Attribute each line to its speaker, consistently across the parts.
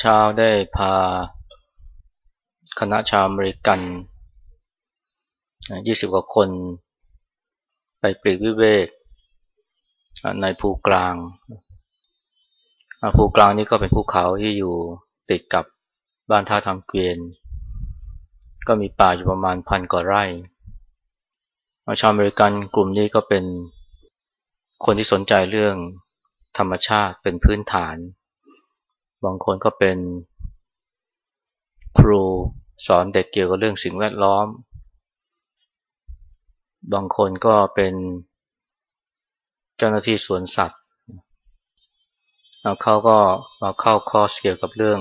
Speaker 1: เช้าได้พาคณะชาวอเมริกันยี่สิบกว่าคนไปปรีกวิเวกในภูกลาง ภูกลางนี่ก็เป็นภูเขาที่อยู่ติดกับบ้านท่าทางเกวียน ก็มีป่าอยู่ประมาณพันกว่าไร่ชาวอเมริกันกลุ่มนี้ก็เป็นคนที่สนใจเรื่องธรรมชาติเป็นพื้นฐาน บางคนก็เป็นครูสอนเด็กเกี่ยวกับเรื่องสิ่งแวดล้อม บางคนก็เป็นเจ้าหน้าที่สวนสัตว์เขาก็มาเข้าคอร์สเกี่ยวกับเรื่อง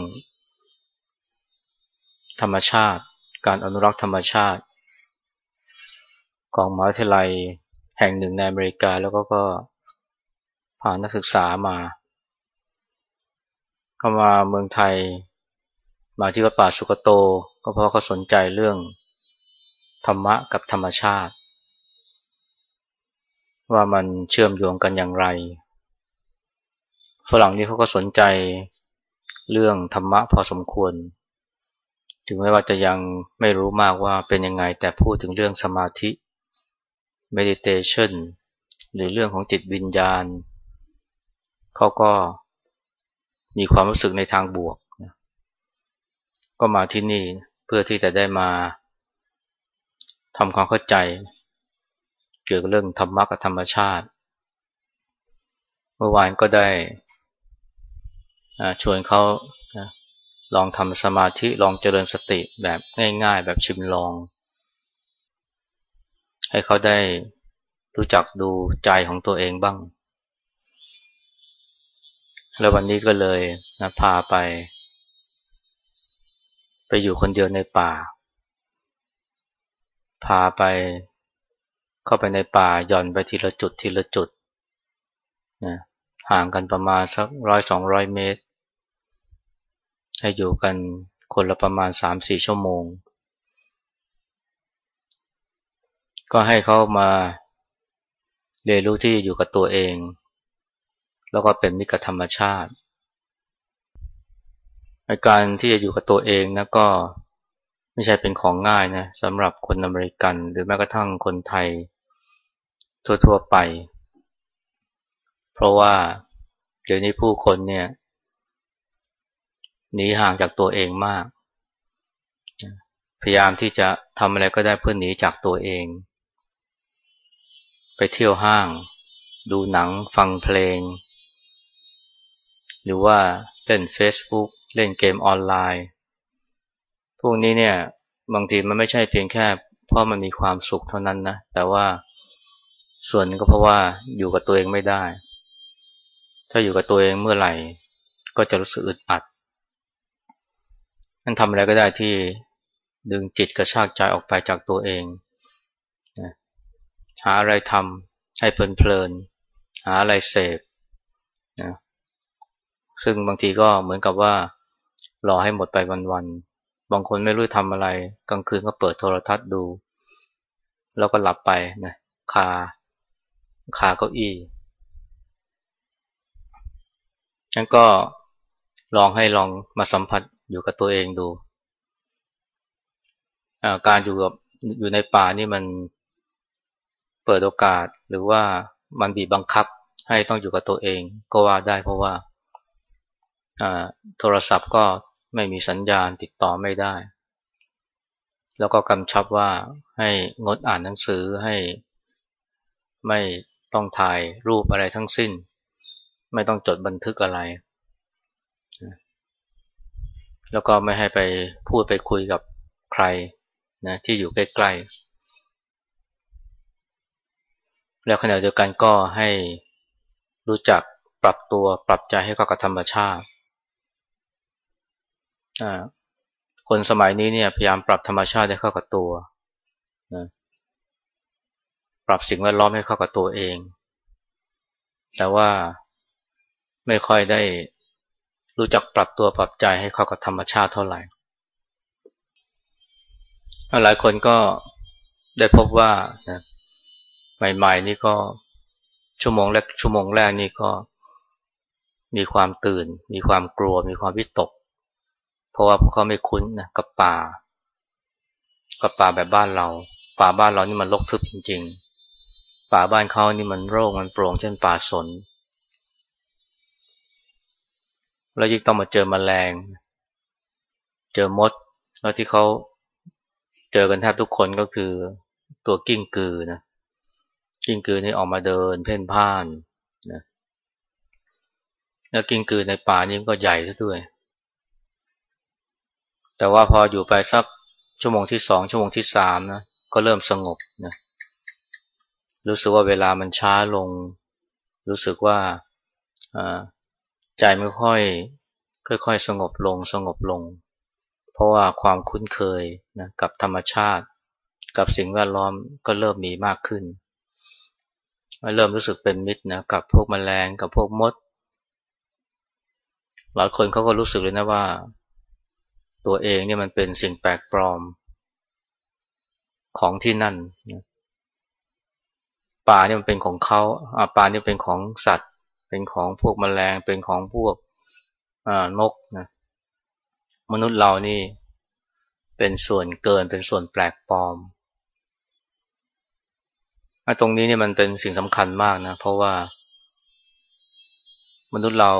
Speaker 1: ธรรมชาติ การอนุรักษ์ธรรมชาติ ของมหาวิทยาลัยแห่งหนึ่งในอเมริกาแล้วก็ก็พานักศึกษามา เข้ามาเมืองไทย มาที่วัดป่าสุกโต ก็เพราะเขาสนใจเรื่องธรรมะกับธรรมชาติ ว่ามันเชื่อมโยงกันอย่างไร ฝรั่งนี่เขาก็สนใจเรื่องธรรมะพอสมควร ถึงแม้ว่าจะยังไม่รู้มากว่าเป็นยังไงแต่พูดถึงเรื่องสมาธิ meditation หรือเรื่องของจิตวิญญาณ เขาก็ มีความรู้สึกในทางบวกนะก็มาที่นี่เพื่อที่จะได้มาทำความเข้าใจ เกี่ยวกับเรื่องธรรมะกับธรรมชาติ เมื่อวานก็ได้ชวนเขาลองทำสมาธิลองเจริญสติแบบง่ายๆ แบบชิมลอง ให้เขาได้รู้จักดูใจของตัวเองบ้าง แล้ววันนี้ก็เลยนะพาไป ไปอยู่คนเดียวในป่า พาไปเข้าไปในป่าหย่อนไปทีละจุดทีละจุดนะห่างกันประมาณสักร้อยสองร้อยเมตร ให้อยู่กันคนละประมาณสามสี่ชั่วโมง ก็ให้เขามาเรียนรู้ที่อยู่กับตัวเอง แล้วก็เป็นมิตรกับธรรมชาติการที่จะอยู่กับตัวเองนะก็ไม่ใช่เป็นของง่ายนะสำหรับคนอเมริกัน หรือแม้กระทั่งคนไทย ทั่วๆไป เพราะว่าเดี๋ยวนี้ผู้คนเนี่ยหนีห่างจากตัวเองมาก พยายามที่จะทำอะไรก็ได้เพื่อหนีจากตัวเอง ไปเที่ยวห้าง ดูหนังฟังเพลง หรือว่าเล่น Facebook เล่นเกมออนไลน์ พวกนี้เนี่ยบางทีมันไม่ใช่เพียงแค่ เพราะมันมีความสุขเท่านั้นนะ แต่ว่าส่วนนึงก็เพราะว่าอยู่กับตัวเองไม่ได้ ถ้าอยู่กับตัวเองเมื่อไหร่ ก็จะรู้สึกอึดอัดนั่นทำอะไรก็ได้ที่ดึงจิตกระชากใจออกไปจากตัวเอง หาอะไรทำให้เพลินๆหาอะไรเสพ ซึ่งบางทีก็เหมือนกับว่ารอให้หมดไปวันๆ บางคนไม่รู้ทำอะไร กลางคืนก็เปิดโทรทัศน์ดู แล้วก็หลับไปนะคาคาเก้าอี้งั้นก็ลองให้ลองมาสัมผัสอยู่กับตัวเองดูการอยู่กับอยู่ในป่านี่มันเปิดโอกาสหรือว่ามันบีบบังคับให้ต้องอยู่กับตัวเอง ก็ว่าได้เพราะว่า โทรศัพท์ก็ไม่มีสัญญาณติดต่อไม่ได้ แล้วก็กำชับว่าให้งดอ่านหนังสือให้ไม่ต้องถ่ายรูปอะไรทั้งสิ้น ไม่ต้องจดบันทึกอะไร แล้วก็ไม่ให้ไปพูดไปคุยกับใครนะที่อยู่ใกล้ๆ แล้วขณะเดียวกันก็ให้รู้จักปรับตัวปรับใจให้เข้ากับธรรมชาติ คนสมัยนี้เนี่ยพยายามปรับธรรมชาติให้เข้ากับตัวนะปรับสิ่งแวดล้อมให้เข้ากับตัวเอง แต่ว่าไม่ค่อยได้รู้จักปรับตัวปรับใจให้เข้ากับธรรมชาติเท่าไหร่ หลายคนก็ได้พบว่านะใหม่ๆนี่ก็ชั่วโมงแรกชั่วโมงแรกนี่ก็มีความตื่น มีความกลัว มีความวิตก เพราะว่าพวกเขาไม่คุ้นนะกับป่า กับป่าแบบบ้านเรา ป่าบ้านเรานี่มันรกทึบจริง ๆ ป่าบ้านเขานี่มันโร่งมันโปร่งเช่นป่าสนแล้วยิ่งต้องมาเจอมแมลง เจอมด แล้วที่เขาเจอกันแทบทุกคนก็คือตัวกิ้งกือนะ กิ้งกือนี่ออกมาเดินเพ่นพ่านนะ แล้วกิ้งกือในป่านี้ก็ใหญ่ซะด้วย แต่ว่าพออยู่ไปสักชั่วโมงที่สองชั่วโมงที่สามนะก็เริ่มสงบนะรู้สึกว่าเวลามันช้าลง รู้สึกว่าใจไม่ค่อยค่อยๆสงบลงสงบลง เพราะว่าความคุ้นเคยนะกับธรรมชาติ กับสิ่งแวดล้อมก็เริ่มมีมากขึ้น เริ่มรู้สึกเป็นมิตรนะกับพวกแมลงกับพวกมด หลายคนเขาก็รู้สึกเลยนะว่า ตัวเองเนี่ยมันเป็นสิ่งแปลกปลอมของที่นั่นป่าเนี่ยมันเป็นของเขาป่าเนี่ยเป็นของสัตว์ เป็นของพวกแมลงเป็นของพวกนกนะมนุษย์เรานี่เป็นส่วนเกินเป็นส่วนแปลกปลอมตรงนี้เนี่ยมันเป็นสิ่งสำคัญมากนะเพราะว่า มนุษย์เรา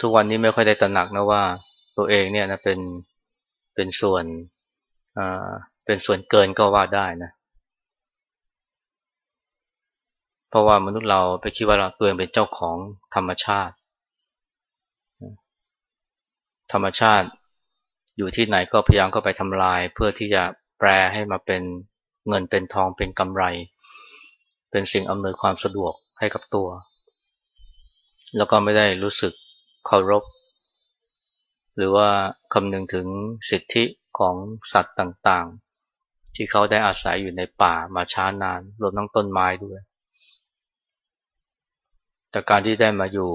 Speaker 1: ทุกวันนี้ไม่ค่อยได้ตระหนักนะว่า ตัวเองเนี่ยนะเป็นเป็นส่วนอ่าเป็นส่วนเกินก็ว่าได้นะ เพราะว่ามนุษย์เราไปคิดว่าเราตัวเองเป็นเจ้าของธรรมชาติ ธรรมชาติอยู่ที่ไหนก็พยายามก็ไปทำลาย เพื่อที่จะแปลให้มาเป็นเงินเป็นทองเป็นกำไร เป็นสิ่งอำนวยความสะดวกให้กับตัว แล้วก็ไม่ได้รู้สึกเคารพ หรือว่าคำนึงถึงสิทธิของสัตว์ต่างๆ ที่เขาได้อาศัยอยู่ในป่ามาช้านานรวมทั้งต้นไม้ด้วย แต่การที่ได้มาอยู่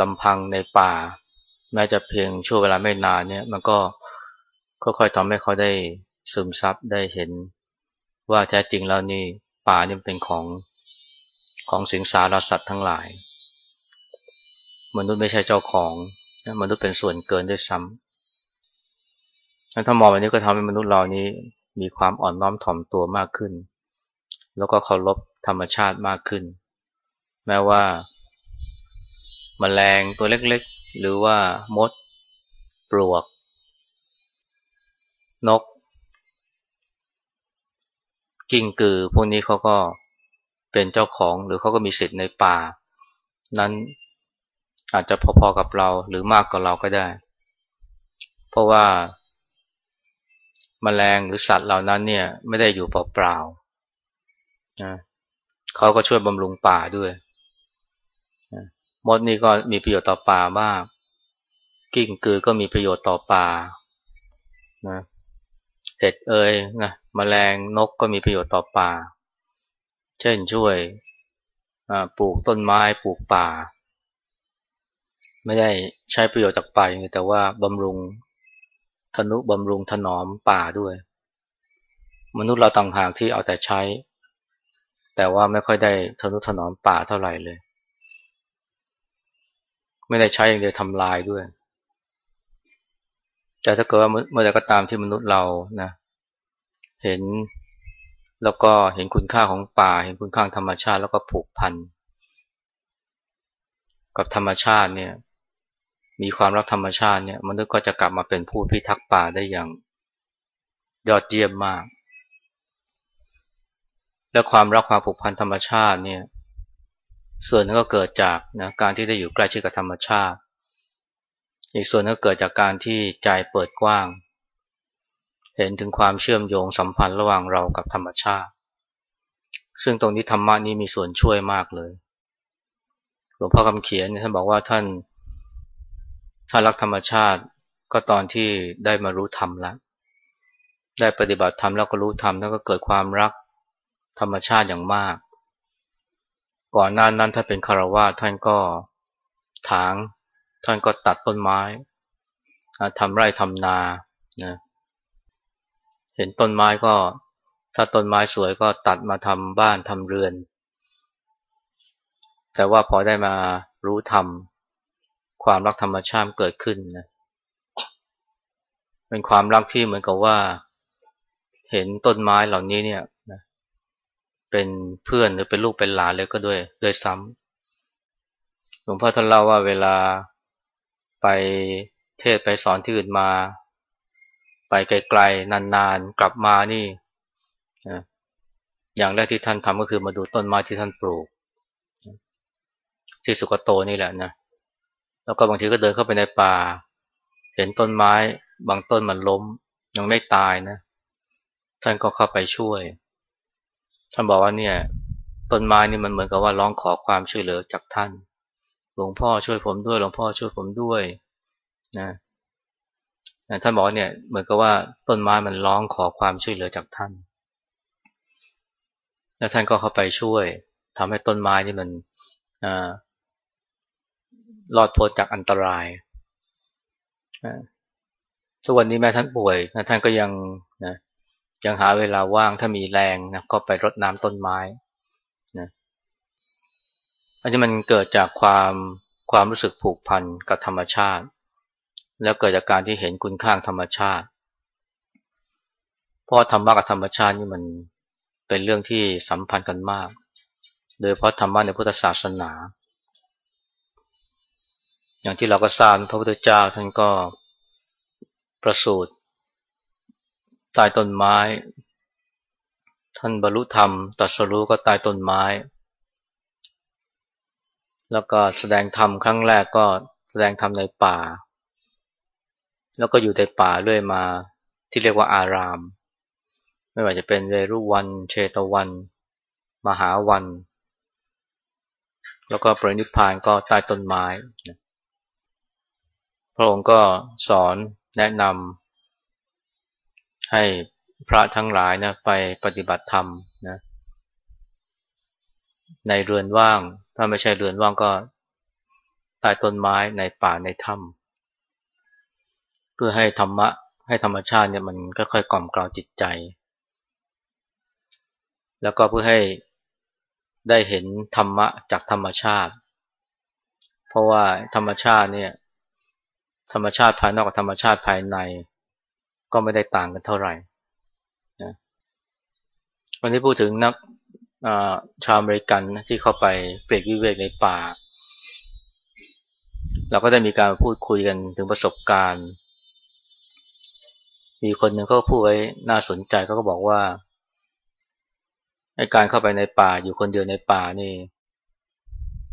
Speaker 1: ลำพังในป่า แม้จะเพียงช่วงเวลาไม่นานเนี่ยมันก็ค่อยๆทำให้เขาได้ซึมซับได้เห็นว่าแท้จริงแล้วนี่ป่านี่เป็นของของสิงสารสัตว์ทั้งหลาย มนุษย์ไม่ใช่เจ้าของ มนุษย์เป็นส่วนเกินด้วยซ้ำถ้ามองแบบนี้ก็ทำให้มนุษย์เรานี้มีความอ่อนน้อมถ่อมตัวมากขึ้น แล้วก็เคารพธรรมชาติมากขึ้น แม้ว่ามแมลงตัวเล็กๆ หรือว่ามด ปลวก นก กิ้งกือ พวกนี้เขาก็เป็นเจ้าของหรือเขาก็มีสิทธิ์ในป่า นั้น อาจจะพอๆกับเราหรือมากกว่าเราก็ได้ เพราะว่าแมลงหรือสัตว์เหล่านั้นเนี่ยไม่ได้อยู่เปล่าๆนะเขาก็ช่วยบำรุงป่าด้วยมดนี่ก็มีประโยชน์ต่อป่ามาก กิ้งกือก็มีประโยชน์ต่อป่านะเห็ดเอ่ยนะมแมลงนกก็มีประโยชน์ต่อป่า เช่นช่วยปลูกต้นไม้ปลูกป่า ไม่ได้ใช้ประโยชน์จากป่าอย่างเดียวแต่ว่าบำรุงธนุบำรุงถนอมป่าด้วย มนุษย์เราต่างหากที่เอาแต่ใช้ แต่ว่าไม่ค่อยได้ทนุถนอมป่าเท่าไหร่เลย ไม่ได้ใช้อย่างเดียวทำลายด้วย แต่ถ้าเกิดว่าเมื่อใดก็ตามที่มนุษย์เรานะ เห็นแล้วก็เห็นคุณค่าของป่า เห็นคุณค่าธรรมชาติแล้วก็ผูกพันกับธรรมชาติเนี่ย มีความรักธรรมชาติเนี่ยมนุษย์ก็จะกลับมาเป็นผู้พิทักษ์ป่าได้อย่าง ยอดเยี่ยมมาก และความรักความผูกพันธรรมชาติเนี่ยส่วนนึงก็เกิดจากนะการที่ได้อยู่ใกล้ชิดกับธรรมชาติ อีกส่วนก็เกิดจากการที่ใจเปิดกว้าง เห็นถึงความเชื่อมโยงสัมพันธ์ระหว่างเรากับธรรมชาติ ซึ่งตรงนี้ธรรมะนี้มีส่วนช่วยมากเลย หลวงพ่อคำเขียนท่านบอกว่าท่าน ท่ารักธรรมชาติก็ตอนที่ได้มารู้ธรรมแล้วได้ปฏิบัติธรรมแล้วก็รู้ธรรมแล้วก็เกิดความรักธรรมชาติอย่างมาก ก่อนหน้านั้นถ้าเป็นคารวะท่านก็ถาง ท่านก็ตัดต้นไม้ทำไร่ทำนานะเห็นต้นไม้ก็ ถ้าต้นไม้สวยก็ตัดมาทำบ้านทำเรือน แต่ว่าพอได้มารู้ธรรม ความรักธรรมชาติเกิดขึ้นนะเป็นความรักที่เหมือนกับว่า เห็นต้นไม้เหล่านี้เนี่ยนะเป็นเพื่อนหรือเป็นลูกเป็นหลานเลยก็ด้วยด้วยซ้ำหลวงพ่อท่านเล่าว่าเวลาไปเทศไปสอนที่อื่นมา ไปไกลๆนานๆกลับมานี่นะอย่างแรกที่ท่านทำก็คือมาดูต้นไม้ที่ท่านปลูก ที่สุกโตนี่แหละนะ แล้วก็บางทีก็เดินเข้าไปในป่า เห็นต้นไม้ บางต้นมันล้ม ยังไม่ตายนะ ท่านก็เข้าไปช่วย ท่านบอกว่าเนี่ย ต้นไม้นี่มันเหมือนกับว่าร้องขอความช่วยเหลือจากท่าน หลวงพ่อช่วยผมด้วย หลวงพ่อช่วยผมด้วยนะท่านบอกเนี่ยเหมือนกับว่าต้นไม้มันร้องขอความช่วยเหลือจากท่าน แล้วท่านก็เข้าไปช่วยทำให้ต้นไม้นี่มัน รอดพ้นจากอันตรายทุกวันนี้แม่ท่านป่วยนะท่านก็ยังนะยังหาเวลาว่างถ้ามีแรงนะก็ไปรดน้ำต้นไม้นะอันนี้มันเกิดจากความความรู้สึกผูกพันกับธรรมชาติ แล้วเกิดจากการที่เห็นคุณค่าธรรมชาติเพราะธรรมะกับธรรมชาตินี่มันเป็นเรื่องที่สัมพันธ์กันมาก โดยเพราะธรรมะในพุทธศาสนา อย่างที่เราก็ทราบพระพุทธเจ้าท่านก็ประสูติใต้ต้นไม้ ท่านบรรลุธรรมตัดสรู้ก็ใต้ต้นไม้ แล้วก็แสดงธรรมครั้งแรกก็แสดงธรรมในป่า แล้วก็อยู่ในป่าเรื่อยมาที่เรียกว่าอาราม ไม่ว่าจะเป็นเวรุวัน เชตวัน มหาวัน แล้วก็ปรินิพพานก็ใต้ต้นไม้ พระองค์ก็สอนแนะนำให้พระทั้งหลายนะไปปฏิบัติธรรมนะในเรือนว่าง ถ้าไม่ใช่เรือนว่างก็ใต้ต้นไม้ในป่าในถ้ำเพื่อให้ธรรมะให้ธรรมชาติเนี่ยมันก็ค่อยกล่อมกล่าวจิตใจ แล้วก็เพื่อให้ได้เห็นธรรมะจากธรรมชาติ เพราะว่าธรรมชาติเนี่ย ธรรมชาติภายนอกกับธรรมชาติภายใน ก็ไม่ได้ต่างกันเท่าไหร่นะวันนี้พูดถึงนักชาวอเมริกันที่เข้าไปเปรีกวิเวกในป่า เราก็ได้มีการพูดคุยกันถึงประสบการณ์ มีคนหนึ่งเขาพูดไว้น่าสนใจเขาก็บอกว่าการเข้าไปในป่าอยู่คนเดียวในป่านี่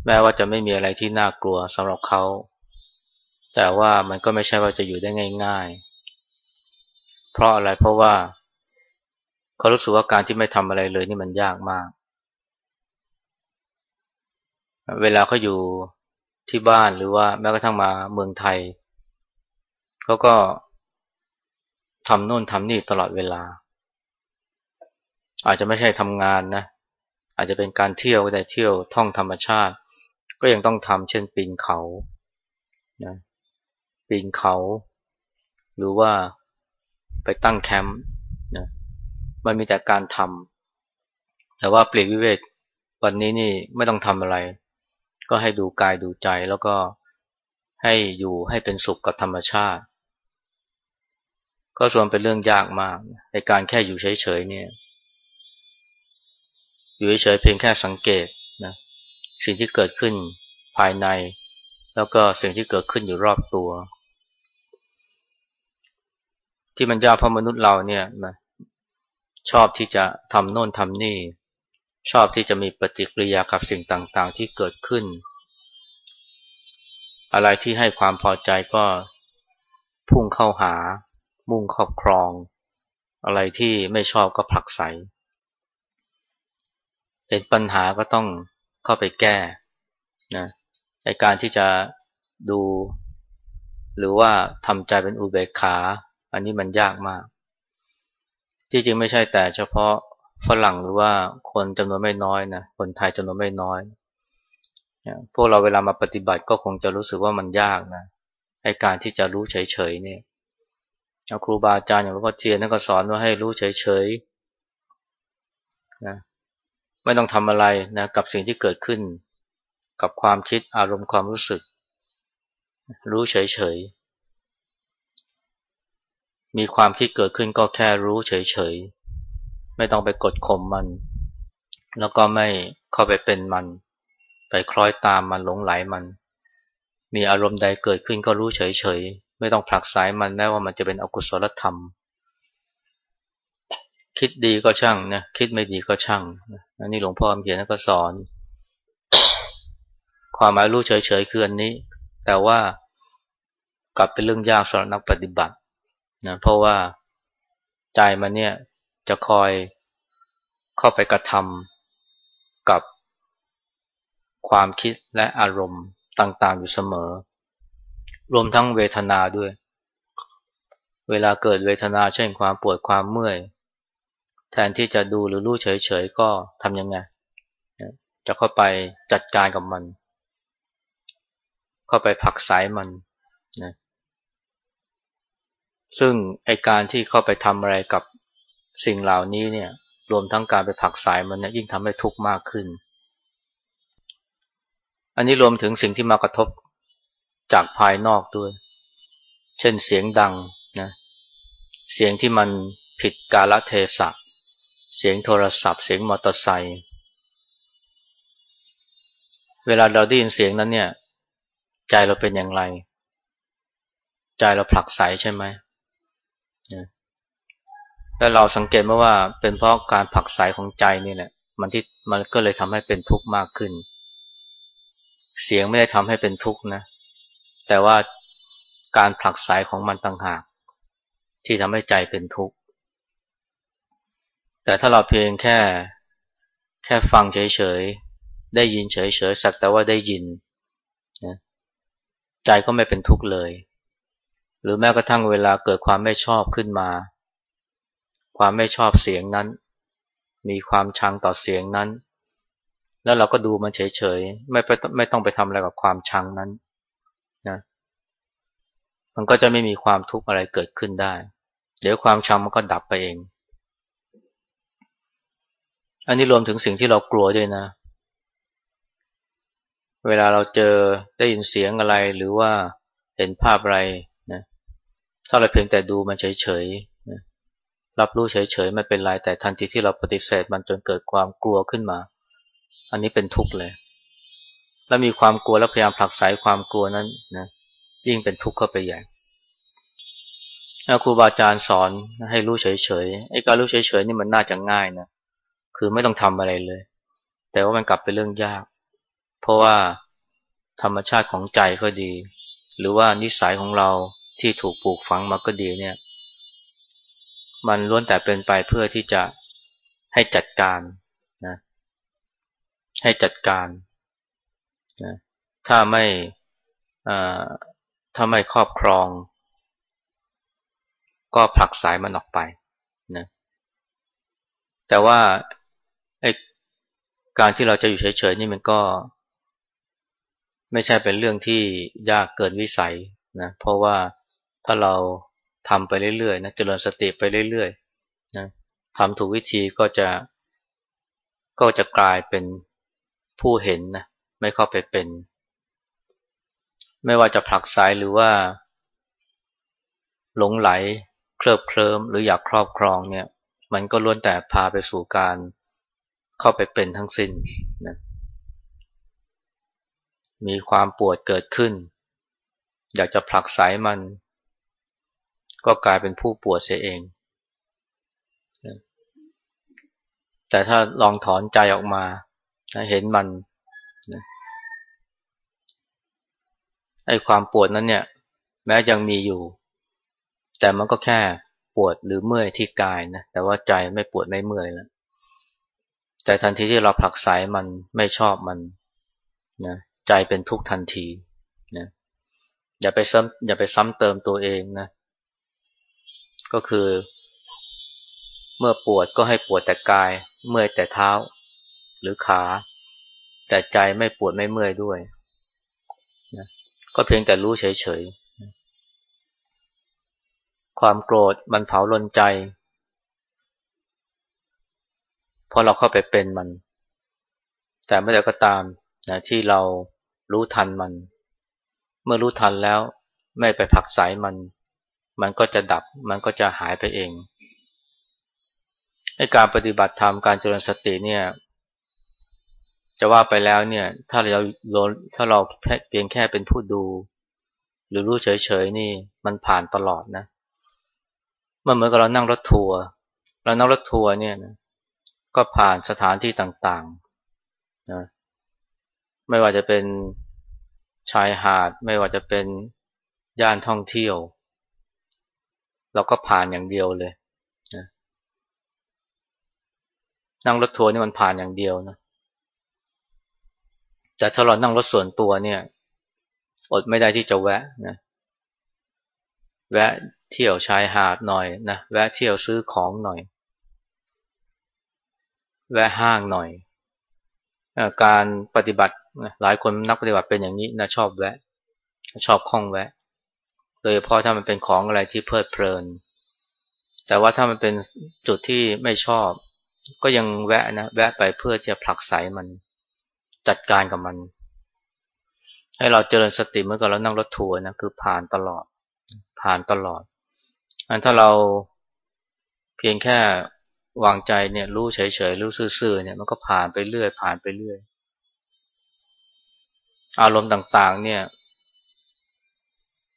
Speaker 1: แม้ว่าจะไม่มีอะไรที่น่ากลัวสำหรับเขา แต่ว่ามันก็ไม่ใช่ว่าจะอยู่ได้ง่ายๆ เพราะอะไรเพราะว่าเขารู้สึกว่าการที่ไม่ทำอะไรเลยนี่มันยากมาก เวลาเขาอยู่ที่บ้านหรือว่าแม้กระทั่งมาเมืองไทยเขาก็ทำโน่นทำนี่ตลอดเวลา อาจจะไม่ใช่ทำงานนะ อาจจะเป็นการเที่ยวแต่เที่ยวท่องธรรมชาติ ก็ยังต้องทำเช่นปีนเขานะ ปีนเขา หรือว่าไปตั้งแคมป์นะมันมีแต่การทำแต่ว่าเปลี่ยวิเวกวันนี้นี่ไม่ต้องทำอะไร ก็ให้ดูกายดูใจแล้วก็ให้อยู่ให้เป็นสุขกับธรรมชาติ ก็ส่วนเป็นเรื่องยากมากในการแค่อยู่เฉยๆเนี่ย อยู่เฉยๆเพียงแค่สังเกตนะสิ่งที่เกิดขึ้นภายใน แล้วก็สิ่งที่เกิดขึ้นอยู่รอบตัว ที่มันยากเพราะมนุษย์เราเนี่ยนะชอบที่จะทำโน่นทำนี่ ชอบที่จะมีปฏิกิริยากับสิ่งต่างๆ ที่เกิดขึ้น อะไรที่ให้ความพอใจก็พุ่งเข้าหา มุ่งครอบครอง อะไรที่ไม่ชอบก็ผลักไสเป็นปัญหาก็ต้องเข้าไปแก้นะในการที่จะดู หรือว่าทำใจเป็นอุเบกขา อันนี้มันยากมาก ที่จริงไม่ใช่แต่เฉพาะฝรั่งหรือว่าคนจำนวนไม่น้อยนะคนไทยจำนวนไม่น้อยพวกเราเวลามาปฏิบัติก็คงจะรู้สึกว่ามันยากนะให้การที่จะรู้เฉยๆเนี่ยครูบาอาจารย์อย่างหลวงพ่อเทียนท่านก็สอนว่าให้รู้เฉยๆนะไม่ต้องทำอะไรนะกับสิ่งที่เกิดขึ้น กับความคิดอารมณ์ความรู้สึก รู้เฉยๆ มีความคิดเกิดขึ้นก็แค่รู้เฉยๆ ไม่ต้องไปกดข่มมัน แล้วก็ไม่เข้าไปเป็นมัน ไปคล้อยตามมันหลงไหลมัน มีอารมณ์ใดเกิดขึ้นก็รู้เฉยๆ ไม่ต้องผลักสายมันแม้ว่ามันจะเป็นอกุศลธรรม คิดดีก็ช่างนะคิดไม่ดีก็ช่างอันนี้หลวงพ่อเขียนก็สอน ความหมายรู้เฉยๆคืออันนี้ แต่ว่ากลับเป็นเรื่องยากสำหรับนักปฏิบัติ นะเพราะว่าใจมันเนี่ยจะคอยเข้าไปกระทำกับความคิดและอารมณ์ต่างๆ อยู่เสมอ รวมทั้งเวทนาด้วย เวลาเกิดเวทนาเช่นความปวดความเมื่อย แทนที่จะดูหรือรู้เฉยๆ ก็ทำยังไง จะเข้าไปจัดการกับมัน เข้าไปผักสายมัน ซึ่งไอการที่เข้าไปทำอะไรกับสิ่งเหล่านี้เนี่ยรวมทั้งการไปผักสายมันเนี่ยยิ่งทำให้ทุกข์มากขึ้น อันนี้รวมถึงสิ่งที่มากระทบจากภายนอกด้วย เช่นเสียงดังนะเสียงที่มันผิดกาลเทศะเสียงโทรศัพท์ เสียงมอเตอร์ไซค์เวลาเราได้ยินเสียงนั้นเนี่ย ใจเราเป็นอย่างไร ใจเราผลักใสใช่ไหม แล้วเราสังเกตไหมว่าเป็นเพราะการผักสายของใจนี่แหละมันที่มันก็เลยทำให้เป็นทุกข์มากขึ้น เสียงไม่ได้ทำให้เป็นทุกข์นะ แต่ว่าการผลักสายของมันต่างหาก ที่ทำให้ใจเป็นทุกข์ แต่ถ้าเราเพียงแค่ แค่ฟังเฉยๆ ได้ยินเฉยๆ สักแต่ว่าได้ยินนะใจก็ไม่เป็นทุกข์เลย หรือแม้กระทั่งเวลาเกิดความไม่ชอบขึ้นมา ความไม่ชอบเสียงนั้น มีความชังต่อเสียงนั้น แล้วเราก็ดูมันเฉยๆไม่ไม่ต้องไปทำอะไรกับความชังนั้นนะมันก็จะไม่มีความทุกข์อะไรเกิดขึ้นได้ เดี๋ยวความชังมันก็ดับไปเอง อันนี้รวมถึงสิ่งที่เรากลัวด้วยนะ เวลาเราเจอได้ยินเสียงอะไรหรือว่าเห็นภาพอะไร ถ้าเราเพียงแต่ดูมันเฉยๆรับรู้เฉยๆไม่เป็นไรแต่ทันทีที่เราปฏิเสธมันจนเกิดความกลัวขึ้นมา อันนี้เป็นทุกข์เลย แล้วมีความกลัวแล้วพยายามผลักไสความกลัวนั้นนะยิ่งเป็นทุกข์เข้าไปใหญ่ครูบาอาจารย์สอนให้รู้เฉยๆไอ้การรู้เฉยๆนี่มันน่าจะง่ายนะคือไม่ต้องทำอะไรเลย แต่ว่ามันกลับเป็นเรื่องยาก เพราะว่าธรรมชาติของใจก็ดี หรือว่านิสัยของเรา ที่ถูกปลูกฝังมาก็ดีเนี่ย มันล้วนแต่เป็นไปเพื่อที่จะให้จัดการนะให้จัดการนะถ้าไม่ถ้าไม่ครอบครอง ก็ผลักสายมันออกไปนะแต่ว่าการที่เราจะอยู่เฉยๆนี่มันก็ ไม่ใช่เป็นเรื่องที่ยากเกินวิสัยนะเพราะว่า ถ้าเราทำไปเรื่อยๆนะเจริญสติไปเรื่อยๆนะทำถูกวิธีก็จะก็จะกลายเป็นผู้เห็นนะไม่เข้าไปเป็น ไม่ว่าจะผลักสายหรือว่า หลงไหลเคลิบเคลิมหรืออยากครอบครองเนี่ย มันก็ล้วนแต่พาไปสู่การเข้าไปเป็นทั้งสิ้นนะมีความปวดเกิดขึ้น อยากจะผลักสายมัน ก็กลายเป็นผู้ปวดเสียเอง แต่ถ้าลองถอนใจออกมา เห็นมันไอ้ความปวดนั้นเนี่ย แม้ยังมีอยู่ แต่มันก็แค่ปวดหรือเมื่อยที่กายนะแต่ว่าใจไม่ปวดไม่เมื่อยแล้วแต่ทันทีที่เราผลักสายมันไม่ชอบมันนะใจเป็นทุกข์ทันทีนะอย่าไปซ้ำอย่าไปซ้ำเติมตัวเองนะ ก็คือ เมื่อปวดก็ให้ปวดแต่กาย เมื่อยแต่เท้า หรือขา แต่ใจไม่ปวดไม่เมื่อยด้วยนะก็เพียงแต่รู้เฉยๆ ความโกรธมันเผาลนใจพอเราเข้าไปเป็นมัน แต่เมื่อใดก็ตามนะที่เรารู้ทันมัน เมื่อรู้ทันแล้วไม่ไปผักสายมัน มันก็จะดับ มันก็จะหายไปเองให้การปฏิบัติธรรมการเจริญสติเนี่ยจะว่าไปแล้วเนี่ยถ้าเราถ้าเราเพียงแค่เป็นผู้ดู หรือรู้เฉยๆนี่มันผ่านตลอดนะมันเหมือนกับเรานั่งรถทัวร์เรานั่งรถทัวร์เนี่ยนะก็ผ่านสถานที่ต่างๆนะไม่ว่าจะเป็นชายหาด ไม่ว่าจะเป็นย่านท่องเที่ยว เราก็ผ่านอย่างเดียวเลยนะนั่งรถทัวร์นี่มันผ่านอย่างเดียวนะแต่ถ้าเรานั่งรถส่วนตัวเนี่ย อดไม่ได้ที่จะแวะนะแวะเที่ยวชายหาดหน่อยนะแวะเที่ยวซื้อของหน่อย แวะห้างหน่อยการปฏิบัติหลายคนนักปฏิบัติเป็นอย่างนี้นะชอบแวะ ชอบคล้องแวะ โดยเพราะถ้ามันเป็นของอะไรที่เพลิดเพลิน แต่ว่าถ้ามันเป็นจุดที่ไม่ชอบ ก็ยังแวะนะแวะไปเพื่อจะผลักไสมันจัดการกับมัน ให้เราเจริญสติเมื่อก่อนเรานั่งรถทัวร์นะคือผ่านตลอด ผ่านตลอดอันถ้าเราเพียงแค่วางใจเนี่ยรู้เฉยๆรู้ซื่อๆเนี่ยมันก็ผ่านไปเรื่อยผ่านไปเรื่อย อารมณ์ต่างๆ เนี่ย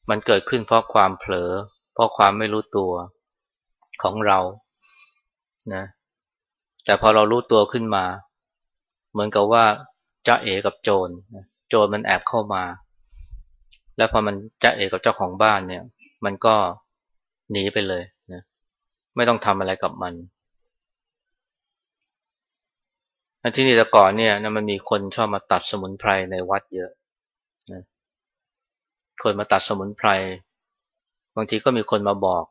Speaker 1: มันเกิดขึ้นเพราะความเผลอ เพราะความไม่รู้ตัวของเรานะแต่พอเรารู้ตัวขึ้นมา เหมือนกับว่าจ้าเอกับโจรโจรมันแอบเข้ามา แล้วพอมันจ้าเอกับเจ้าของบ้านเนี่ย มันก็หนีไปเลยนะไม่ต้องทำอะไรกับมันที่นี่แต่ก่อนเนี่ยมันมีคนชอบมาตัดสมุนไพรในวัดเยอะ คนมาตัดสมุนไพร บางทีก็มีคนมาบอก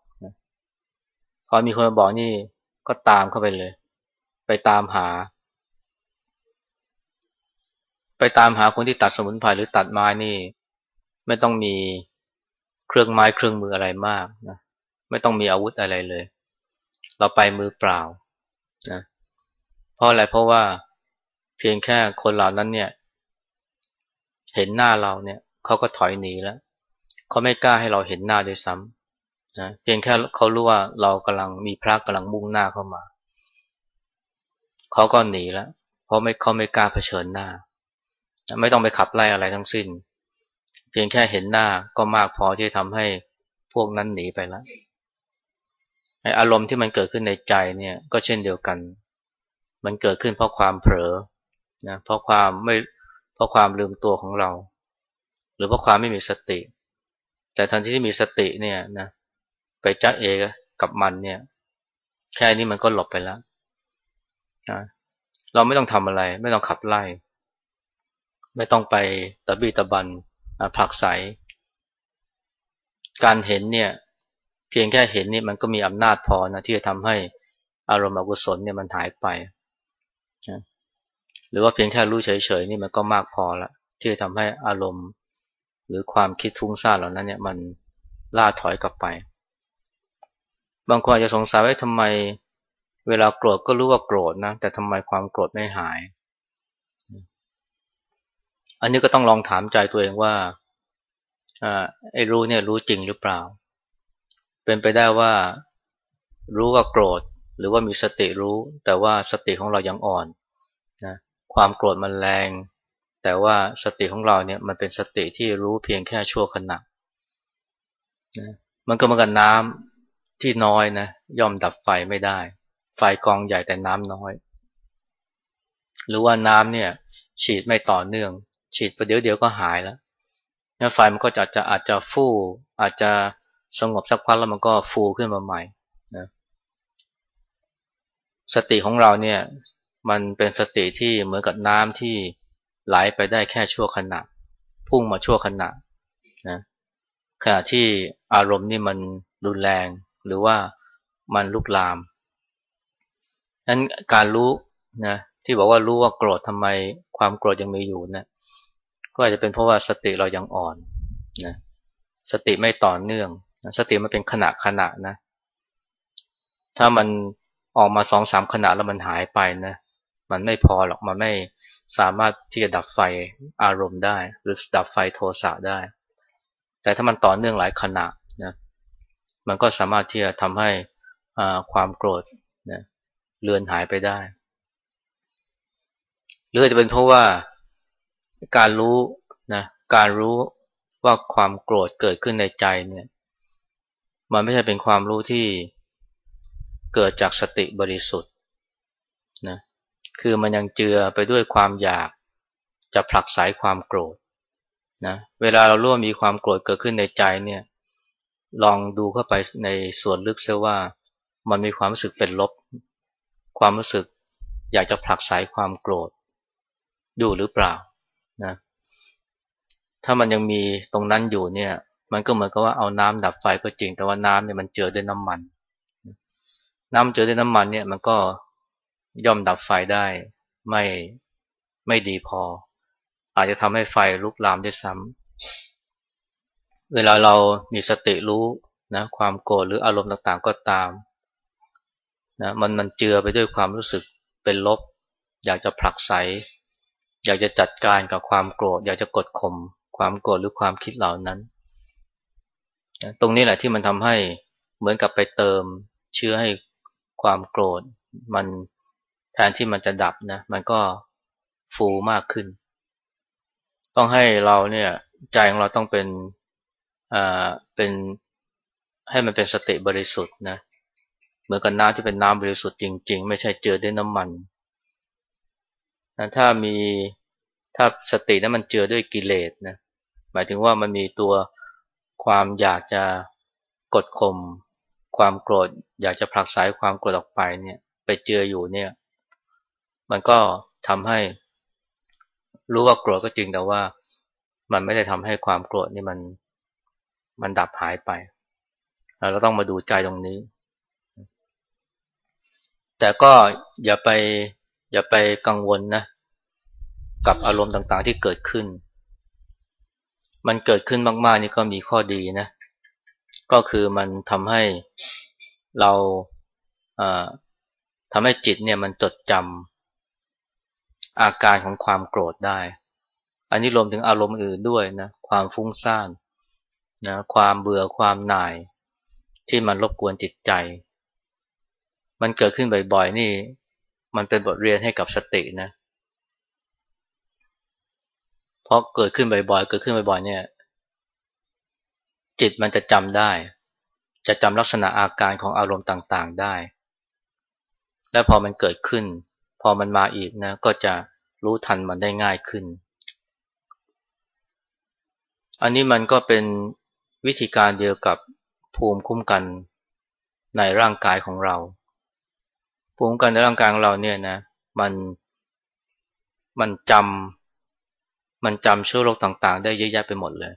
Speaker 1: พอมีคนมาบอกนี่ก็ตามเข้าไปเลย ไปตามหา ไปตามหาคนที่ตัดสมุนไพรหรือตัดไม้นี่ ไม่ต้องมีเครื่องไม้เครื่องมืออะไรมากนะไม่ต้องมีอาวุธอะไรเลย เราไปมือเปล่านะเพราะอะไรเพราะว่าเพียงแค่คนเหล่านั้นเนี่ย เห็นหน้าเราเนี่ย เขาก็ถอยหนีแล้วเขาไม่กล้าให้เราเห็นหน้าด้วยซ้ำนะเพียงแค่เขารู้ว่าเรากำลังมีพระกำลังมุ่งหน้าเข้ามา เขาก็หนีแล้วเพราะไม่เขาไม่กล้าเผชิญหน้า ไม่ต้องไปขับไล่อะไรทั้งสิ้น เพียงแค่เห็นหน้าก็มากพอที่ทำให้พวกนั้นหนีไปแล้วอารมณ์ที่มันเกิดขึ้นในใจเนี่ยก็เช่นเดียวกัน มันเกิดขึ้นเพราะความเผลอนะเพราะความไม่เพราะความลืมตัวของเรา หรือเพราะความไม่มีสติ แต่ทันทีที่มีสติเนี่ยนะไปจ้าเอกับมันเนี่ย แค่นี้มันก็หลบไปแล้วนะเราไม่ต้องทำอะไร ไม่ต้องขับไล่ ไม่ต้องไปตะบี้ตะบันผลักไสการเห็นเนี่ย เพียงแค่เห็นนี่มันก็มีอำนาจพอนะที่จะทำให้อารมณ์อกุศลเนี่ยมันหายไปนะหรือว่าเพียงแค่รู้เฉยๆนี่มันก็มากพอละที่จะทำให้อารมณ์ หรือความคิดทุ้งซ่านเหล่านั้นเนี่ยมันล่าถอยกลับไป บางคนอาจจะสงสัยว่าทำไมเวลาโกรธก็รู้ว่าโกรธนะ แต่ทำไมความโกรธไม่หาย อันนี้ก็ต้องลองถามใจตัวเองว่าไอ้รู้เนี่ยรู้จริงหรือเปล่า เป็นไปได้ว่ารู้ว่าโกรธ หรือว่ามีสติรู้ แต่ว่าสติของเรายังอ่อนนะความโกรธมันแรง แต่ว่าสติของเราเนี่ยมันเป็นสติที่รู้เพียงแค่ชั่วขณะนะมันก็เหมือนกับน้ำที่น้อยนะย่อมดับไฟไม่ได้ ไฟกองใหญ่แต่น้ำน้อย หรือว่าน้ำเนี่ย ฉีดไม่ต่อเนื่อง ฉีดไปเดี๋ยวเดี๋ยวก็หายแล้วไฟมันก็จะจะอาจจะฟู่อาจจะสงบสักพักแล้วมันก็ฟูขึ้นมาใหม่นะสติของเราเนี่ย มันเป็นสติที่เหมือนกับน้ำที่ ไหลไปได้แค่ชั่วขณะ พุ่งมาชั่วขณะนะขณะที่อารมณ์นี่มันรุนแรง หรือว่ามันลุกลามนั้นการรู้นะที่บอกว่ารู้ว่าโกรธทำไมความโกรธยังมีอยู่นะก็อาจจะเป็นเพราะว่าสติเรายังอ่อนนะสติไม่ต่อเนื่องนะสติมันเป็นขณะขณะนะ ถ้ามันออกมาสองสามขณะแล้วมันหายไปนะ มันไม่พอหรอกมันไม่สามารถที่จะดับไฟอารมณ์ได้ หรือดับไฟโทสะได้ แต่ถ้ามันต่อเนื่องหลายขณะนะมันก็สามารถที่จะทำให้ความโกรธนะเลือนหายไปได้ หรือจะเป็นเพราะว่าการรู้นะการรู้ว่าความโกรธเกิดขึ้นในใจเนี่ยมันไม่ใช่เป็นความรู้ที่เกิดจากสติบริสุทธิ์ คือมันยังเจือไปด้วยความอยากจะผลักไสความโกรธนะเวลาเราร่วมมีความโกรธเกิดขึ้นในใจเนี่ยลองดูเข้าไปในส่วนลึกเสียว่ามันมีความรู้สึกเป็นลบ ความรู้สึกอยากจะผลักไสความโกรธดูหรือเปล่านะถ้ามันยังมีตรงนั้นอยู่เนี่ย มันก็เหมือนกับว่าเอาน้ำดับไฟก็จริง แต่ว่าน้ำเนี่ยมันเจือด้วยน้ำมัน น้ำเจือด้วยน้ำมันเนี่ยมันก็ ย่อมดับไฟได้ไม่ไม่ดีพอ อาจจะทำให้ไฟลุกลามได้ซ้ำเวลาเรามีสติรู้นะความโกรธหรืออารมณ์ต่างๆก็ตามนะมันมันเจือไปด้วยความรู้สึกเป็นลบ อยากจะผลักไสอยากจะจัดการกับความโกรธ อยากจะกดข่มความโกรธหรือความคิดเหล่านั้น ตรงนี้แหละที่มันทำให้เหมือนกับไปเติมเชื้อให้ความโกรธ มัน แทนที่มันจะดับนะ มันก็ฟูมากขึ้น ต้องให้เราเนี่ย ใจของเราต้องเป็นอ่าเป็นให้มันเป็นสติบริสุทธิ์นะเหมือนกับน้ำที่เป็นน้ำบริสุทธิ์จริง ๆ ไม่ใช่เจือด้วยน้ำมันนะถ้ามีถ้าสตินั้นมันเจือด้วยกิเลสนะหมายถึงว่ามันมีตัวความอยากจะกดข่มความโกรธ อยากจะผลักไสความโกรธออกไปเนี่ย ไปเจืออยู่เนี่ย มันก็ทำให้ รู้ว่าโกรธก็จริงแต่ว่า มันไม่ได้ทำให้ความโกรธนี่มันมันดับหายไป เราต้องมาดูใจตรงนี้ แต่ก็อย่าไปอย่าไปกังวลนะ กับอารมณ์ต่างๆที่เกิดขึ้น มันเกิดขึ้นมากๆนี่ก็มีข้อดีนะ ก็คือมันทำให้เราทำให้จิตเนี่ยมันจดจำ อาการของความโกรธได้ อันนี้รวมถึงอารมณ์อื่นด้วยนะ ความฟุ้งซ่านนะความเบื่อความหน่าย ที่มันรบกวนจิตใจ มันเกิดขึ้นบ่อยๆ นี่ มันเป็นบทเรียนให้กับสตินะเเพราะเกิดขึ้นบ่อยๆ เกิดขึ้นบ่อยๆ เนี่ย จิตมันจะจำได้ จะจำลักษณะอาการของอารมณ์ต่างๆได้ และพอมันเกิดขึ้น พอมันมาอีกนะก็จะรู้ทันมันได้ง่ายขึ้น อันนี้มันก็เป็นวิธีการเดียวกับภูมิคุ้มกันในร่างกายของเรา ภูมิคุ้มกันในร่างกายของเราเนี่ยนะมันมันจำมันจำเชื้อโรคต่างๆ ได้เยอะแยะไปหมดเลย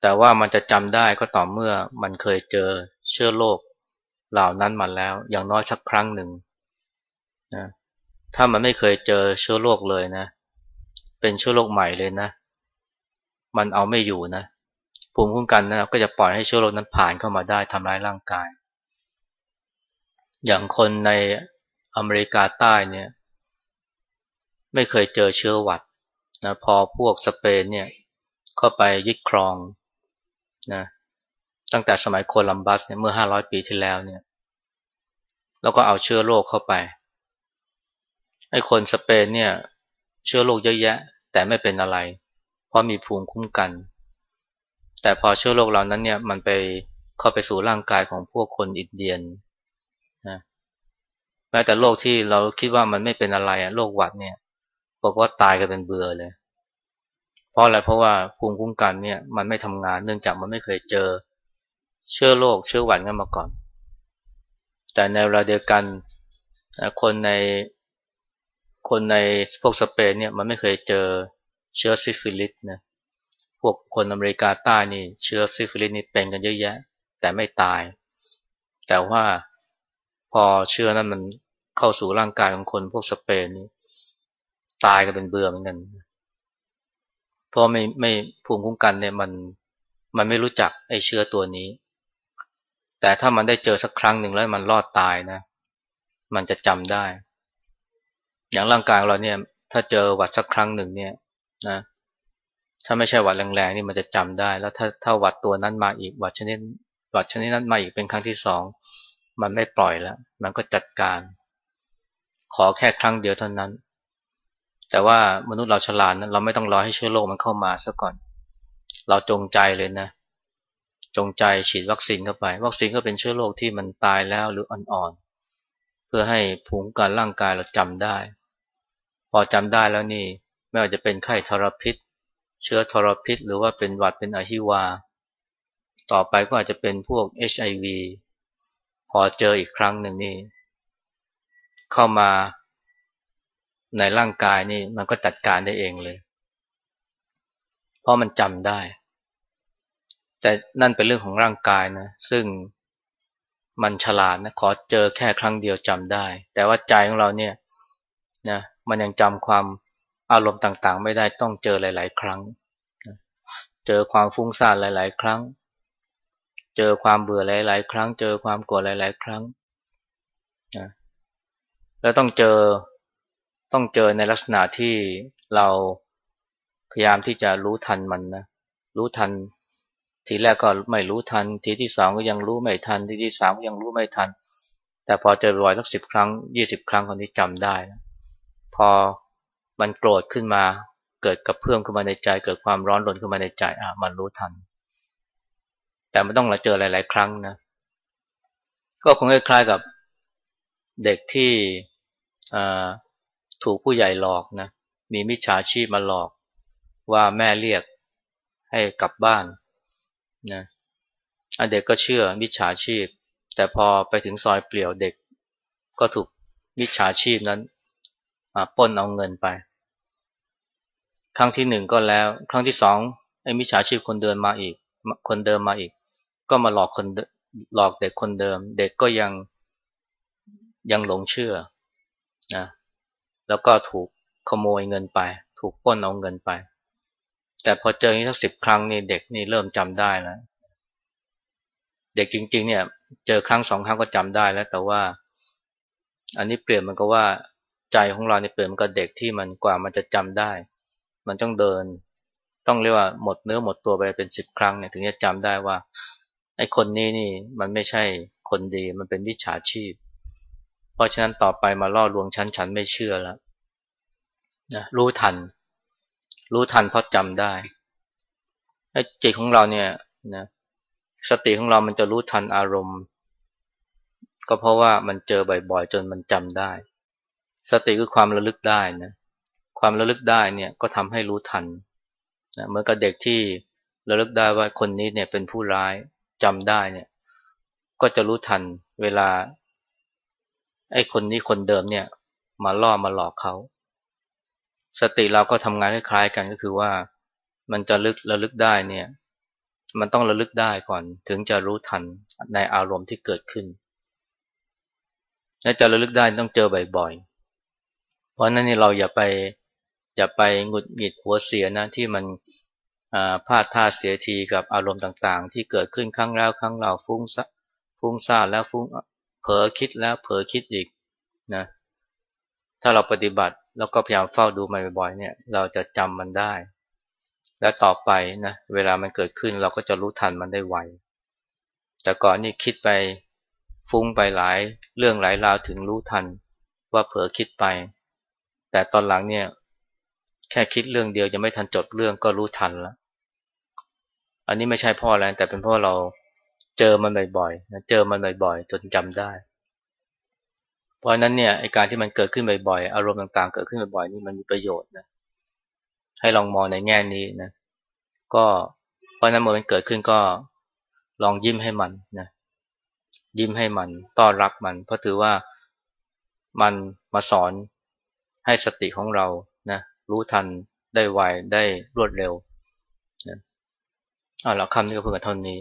Speaker 1: แต่ว่ามันจะจำได้ก็ต่อเมื่อมันเคยเจอเชื้อโรคเหล่านั้นมาแล้ว อย่างน้อยสักครั้งหนึ่ง นะถ้ามันไม่เคยเจอเชื้อโรคเลยนะ เป็นเชื้อโรคใหม่เลยนะ มันเอาไม่อยู่นะ ภูมิคุ้มกันนะก็จะปล่อยให้เชื้อโรคนั้นผ่านเข้ามาได้ทำร้ายร่างกาย อย่างคนในอเมริกาใต้เนี่ย ไม่เคยเจอเชื้อหวัดนะพอพวกสเปนเนี่ยเข้าไปยึดครองนะตั้งแต่สมัยโคลัมบัสเนี่ยเมื่อ 500 ปีที่แล้วเนี่ย แล้วก็เอาเชื้อโรคเข้าไป ไอ้คนสเปนเนี่ย เชื้อโรคเยอะแยะ แต่ไม่เป็นอะไร เพราะมีภูมิคุ้มกัน แต่พอเชื้อโรคเหล่านั้นเนี่ยมันไปเข้าไปสู่ร่างกายของพวกคนอินเดียนนะแม้แต่โรคที่เราคิดว่ามันไม่เป็นอะไรอะโรคหวัดเนี่ยบอกว่าตายกันเป็นเบื่อเลย เพราะอะไรเพราะว่าภูมิคุ้มกันเนี่ยมันไม่ทำงาน เนื่องจากมันไม่เคยเจอเชื้อโรคเชื้อหวัดกันมาก่อน แต่ในเวลาเดียวกันคนใน คนในพวกสเปนเนี่ยมันไม่เคยเจอเชื้อซิฟิลิสนะพวกคนอเมริกาใต้นี่เชื้อซิฟิลิสนี่เป็นกันเยอะแยะ แต่ไม่ตาย แต่ว่าพอเชื้อนั้นมันเข้าสู่ร่างกายของคนพวกสเปนนี่ตายกันเป็นเบื่อเหมือนกันเพราะไม่ไม่ภูมิคุ้มกันเนี่ยมันมันไม่รู้จักไอ้เชื้อตัวนี้ แต่ถ้ามันได้เจอสักครั้งหนึ่งแล้วมันรอดตายนะ มันจะจำได้ อย่างร่างกายเราเนี่ย ถ้าเจอหวัดสักครั้งหนึ่งเนี่ยนะถ้าไม่ใช่หวัดแรงๆนี่มันจะจำได้ แล้วถ้าถ้าหวัดตัวนั้นมาอีกหวัดชนิดหวัดชนิดนั้นมาอีกเป็นครั้งที่สองมันไม่ปล่อยแล้วมันก็จัดการ ขอแค่ครั้งเดียวเท่านั้น แต่ว่ามนุษย์เราฉลาดนะเราไม่ต้องรอให้เชื้อโรคมันเข้ามาซะก่อน เราจงใจเลยนะ จงใจฉีดวัคซีนเข้าไป วัคซีนก็เป็นเชื้อโรคที่มันตายแล้วหรืออ่อนๆเพื่อให้ภูมิการร่างกายเราจำได้ พอจำได้แล้วนี่ ไม่ว่าจะเป็นไข้ทรพิษ เชื้อทรพิษ หรือว่าเป็นหวัดเป็นอหิวา ต่อไปก็อาจจะเป็นพวก HIV พอเจออีกครั้งหนึ่งนี่เข้ามาในร่างกายนี่มันก็จัดการได้เองเลย เพราะมันจำได้ แต่นั่นเป็นเรื่องของร่างกายนะ ซึ่งมันฉลาดนะขอเจอแค่ครั้งเดียวจำได้ แต่ว่าใจของเราเนี่ยนะ มันยังจำความอารมณ์ต่างๆ ไม่ได้ต้องเจอหลาย ๆ ครั้ง เจอความฟุ้งซ่านหลาย ๆ ครั้ง เจอความเบื่อหลาย ๆ ครั้ง เจอความโกรธหลาย ๆ ครั้งนะแล้วต้องเจอต้องเจอในลักษณะที่เราพยายามที่จะรู้ทันมันนะรู้ทัน ทีแรกก็ไม่รู้ทัน ทีที่สองก็ยังรู้ไม่ทัน ทีที่สามก็ยังรู้ไม่ทัน แต่พอเจอบ่อยสักสิบครั้งยี่สิบครั้งคนนี้จำได้นะ พอมันโกรธขึ้นมา เกิดกับเพื่อมขึ้นมาในใจ เกิดความร้อนรนขึ้นมาในใจอะมันรู้ทัน แต่ไม่ต้องมาเจอหลาย ๆ ครั้งนะ ก็คงคล้ายๆกับเด็กที่ถูกผู้ใหญ่หลอกนะ มีมิจฉาชีพมาหลอก ว่าแม่เรียกให้กลับบ้านนะเด็กก็เชื่อมิจฉาชีพ แต่พอไปถึงซอยเปลี่ยวเด็กก็ถูกมิจฉาชีพนั้น ป้นเอาเงินไป ครั้งที่หนึ่งก็แล้ว ครั้งที่สองไอ้มิจฉาชีพคนเดินมาอีก คนเดิมมาอีก ก็มาหลอกคนหลอกเด็กคนเดิม เด็กก็ยังยังหลงเชื่อนะแล้วก็ถูกขโมยเงินไป ถูกป้นเอาเงินไป แต่พอเจออย่างนี้สักสิบครั้งนี่เด็กนี่เริ่มจำได้แล้วเด็กจริง ๆ เนี่ย เจอครั้งสองครั้งก็จำได้แล้ว แต่ว่า อันนี้เปลี่ยนมันก็ว่า ใจของเราเนี่ยเปลี่ยนมันก็เด็กที่มันกว่ามันจะจำได้ มันต้องเดิน ต้องเรียกว่าหมดเนื้อหมดตัวไปเป็นสิบครั้งเนี่ยถึงจะจำได้ว่าไอ้คนนี้นี่มันไม่ใช่คนดีมันเป็นวิชาชีพ เพราะฉะนั้นต่อไปมาล่อลวงฉันฉันไม่เชื่อแล้วนะรู้ทัน รู้ทันเพราะจำได้ไอ้จิตของเราเนี่ยนะสติของเรามันจะรู้ทันอารมณ์ ก็เพราะว่ามันเจอบ่อยๆ จนมันจำได้ สติคือความระลึกได้นะความระลึกได้เนี่ยก็ทำให้รู้ทันนะเหมือนกับเด็กที่ระลึกได้ว่าคนนี้เนี่ยเป็นผู้ร้ายจำได้เนี่ย ก็จะรู้ทันเวลาไอ้คนนี้คนเดิมเนี่ย มาล่อมาหลอกเขาสติเราก็ทำงานคล้ายๆกันก็คือว่า มันจะลึกระลึกได้เนี่ย มันต้องระลึกได้ก่อนถึงจะรู้ทันในอารมณ์ที่เกิดขึ้นและจะระลึกได้ต้องเจอบ่อยๆ เพราะนั้นนี่เราอย่าไปอย่าไปหงุดหงิดหัวเสียนะที่มันพลาดท่าเสียทีกับอารมณ์ต่างๆ ที่เกิดขึ้นครั้งแล้วครั้งเราฟุ้งฟุ้งซ่านแล้วฟุ้งเผลอคิดแล้วเผลอคิดอีกนะถ้าเราปฏิบัติแล้วก็พยายามเฝ้าดูมันบ่อยๆเนี่ย เราจะจำมันได้ และต่อไปนะเวลามันเกิดขึ้นเราก็จะรู้ทันมันได้ไวแต่ก่อนนี่คิดไปฟุ้งไปหลาย เรื่องหลายราวถึงรู้ทันว่าเผลอคิดไป แต่ตอนหลังเนี่ย แค่คิดเรื่องเดียวยังไม่ทันจบเรื่องก็รู้ทันแล้วอันนี้ไม่ใช่พ่อแรงแต่เป็นเพราะเราเจอมันบ่อยๆเจอมันบ่อยๆ จนจำได้ เพราะนั้นเนี่ยไอการที่มันเกิดขึ้นบ่อยๆอารมณ์ต่างๆ เกิดขึ้นบ่อยๆนี่มันมีประโยชน์นะให้ลองมองในแง่นี้นะ ก็เพราะนั้นเมื่อมันเกิดขึ้นก็ลองยิ้มให้มันนะยิ้มให้มันต้อนรับมัน เพราะถือว่ามันมาสอน ให้สติของเรานะรู้ทันได้ไวได้รวดเร็วนะเอาละคำนี้ก็เพื่อเท่านี้